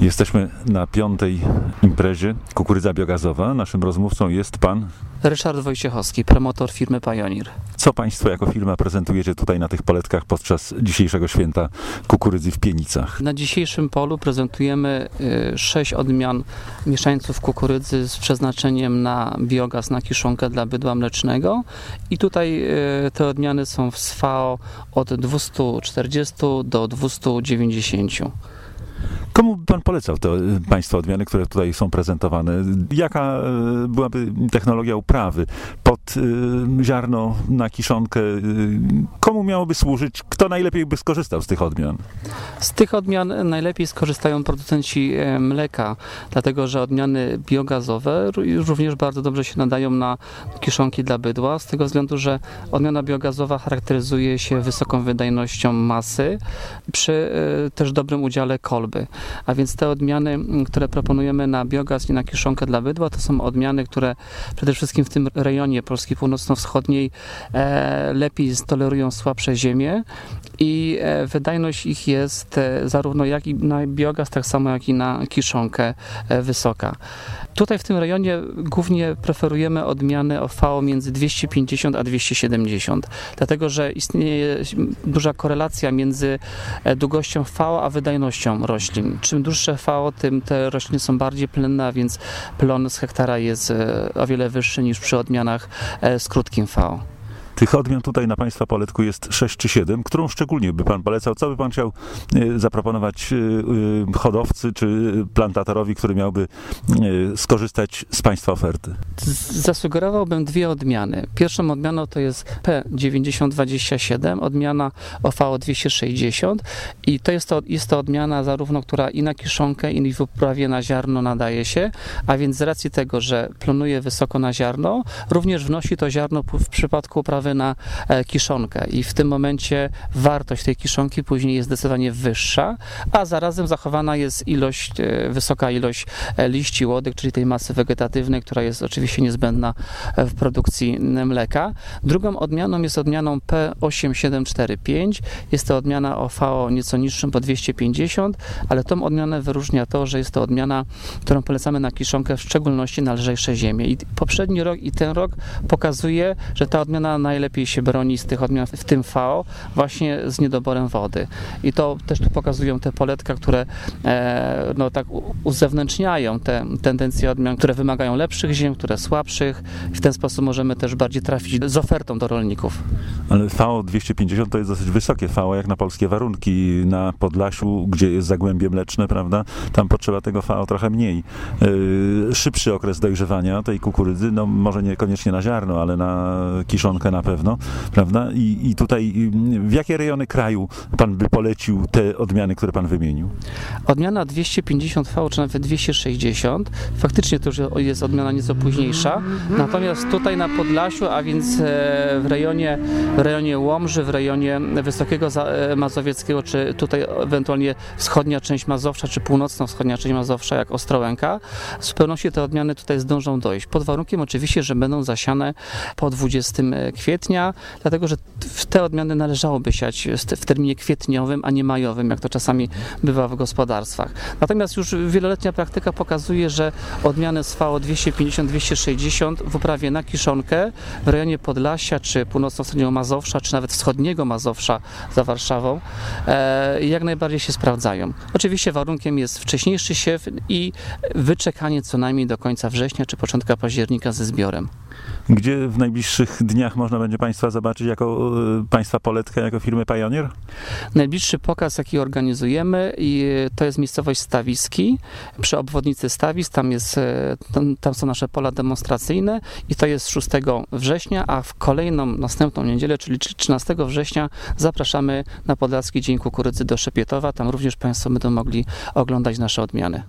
Jesteśmy na piątej imprezie Kukurydza Biogazowa. Naszym rozmówcą jest pan. Ryszard Wojciechowski, promotor firmy Pioneer. Co państwo jako firma prezentujecie tutaj na tych poletkach podczas dzisiejszego święta kukurydzy w Pienicach? Na dzisiejszym polu prezentujemy y, sześć odmian mieszańców kukurydzy z przeznaczeniem na biogaz, na kiszonkę dla bydła mlecznego. I tutaj y, te odmiany są w SFAO od 240 do 290. Pan polecał te y, państwa odmiany, które tutaj są prezentowane? Jaka y, byłaby technologia uprawy pod y, ziarno na kiszonkę? Komu miałoby służyć? Kto najlepiej by skorzystał z tych odmian? Z tych odmian najlepiej skorzystają producenci e, mleka, dlatego że odmiany biogazowe ró- również bardzo dobrze się nadają na kiszonki dla bydła, z tego względu, że odmiana biogazowa charakteryzuje się wysoką wydajnością masy przy e, też dobrym udziale kolby. A więc te odmiany, które proponujemy na biogaz i na kiszonkę dla bydła, to są odmiany, które przede wszystkim w tym rejonie Polski Północno-Wschodniej e, lepiej tolerują słabsze ziemie i wydajność ich jest e, zarówno jak i na biogaz, tak samo jak i na kiszonkę e, wysoka. Tutaj w tym rejonie głównie preferujemy odmiany o VO między 250 a 270, dlatego że istnieje duża korelacja między e, długością VO a wydajnością roślin. Czym dłuższe VO, tym te rośliny są bardziej plenne, a więc plon z hektara jest o wiele wyższy niż przy odmianach z krótkim VO. Tych odmian tutaj na państwa poletku jest 6 czy 7. Którą szczególnie by pan polecał? Co by pan chciał y, zaproponować y, y, hodowcy czy plantatorowi, który miałby skorzystać z państwa oferty? Zasugerowałbym dwie odmiany. Pierwszą odmianą to jest P9027, odmiana OVO 260 i to jest to, jest to odmiana zarówno, która i na kiszonkę, i w uprawie na ziarno nadaje się, a więc z racji tego, że plonuje wysoko na ziarno, również wnosi to ziarno w przypadku uprawy na e, kiszonkę i w tym momencie wartość tej kiszonki później jest zdecydowanie wyższa, a zarazem zachowana jest ilość, e, wysoka ilość e, liści łodyg, czyli tej masy wegetatywnej, która jest oczywiście niezbędna w produkcji mleka. Drugą odmianą jest odmianą P8745. Jest to odmiana o VO nieco niższym, po 250, ale tą odmianę wyróżnia to, że jest to odmiana, którą polecamy na kiszonkę, w szczególności na lżejsze ziemie. I poprzedni rok i ten rok pokazuje, że ta odmiana najlepiej się broni z tych odmian, w tym VO, właśnie z niedoborem wody. I to też tu pokazują te poletka, które e, no, tak uzewnętrzniają te tendencje odmian, które wymagają lepszych ziem, które słabszych. W ten sposób możemy też bardziej trafić z ofertą do rolników. Ale VO 250 to jest dosyć wysokie VO jak na polskie warunki. Na Podlasiu, gdzie jest zagłębie mleczne, prawda, tam potrzeba tego VO trochę mniej. Yy, szybszy okres dojrzewania tej kukurydzy, no może niekoniecznie na ziarno, ale na kiszonkę na pewno, prawda? I, i tutaj w jakie rejony kraju pan by polecił te odmiany, które pan wymienił? Odmiana 250 V, czy nawet 260, faktycznie to już jest odmiana nieco późniejsza. Natomiast tutaj na Podlasiu, a więc e, w rejonie, w rejonie Łomży, w rejonie Wysokiego e, Mazowieckiego, czy tutaj ewentualnie wschodnia część Mazowsza, czy północno-wschodnia część Mazowsza, jak Ostrołęka, w zupełności te odmiany tutaj zdążą dojść. Pod warunkiem oczywiście, że będą zasiane po 20 kwietnia, dlatego że te odmiany należałoby siać w terminie kwietniowym, a nie majowym, jak to czasami bywa w gospodarstwach. Natomiast już wieloletnia praktyka pokazuje, że odmiany z VO 250-260 w uprawie na kiszonkę w rejonie Podlasia, czy północno-wschodniego Mazowsza, czy nawet wschodniego Mazowsza za Warszawą, e, jak najbardziej się sprawdzają. Oczywiście warunkiem jest wcześniejszy siew i wyczekanie co najmniej do końca września, czy początka października ze zbiorem. Gdzie w najbliższych dniach można będzie państwa zobaczyć jako yy, państwa poletkę, jako firmy Pioneer? Najbliższy pokaz, jaki organizujemy, to jest miejscowość Stawiski, przy obwodnicy Stawis. Tam, jest, e, tam, tam są nasze pola demonstracyjne i to jest 6 września, a w kolejną, następną niedzielę, czyli 13 września, zapraszamy na Podlaski Dzień Kukurydzy do Szepietowa. Tam również Państwo będą mogli oglądać nasze odmiany.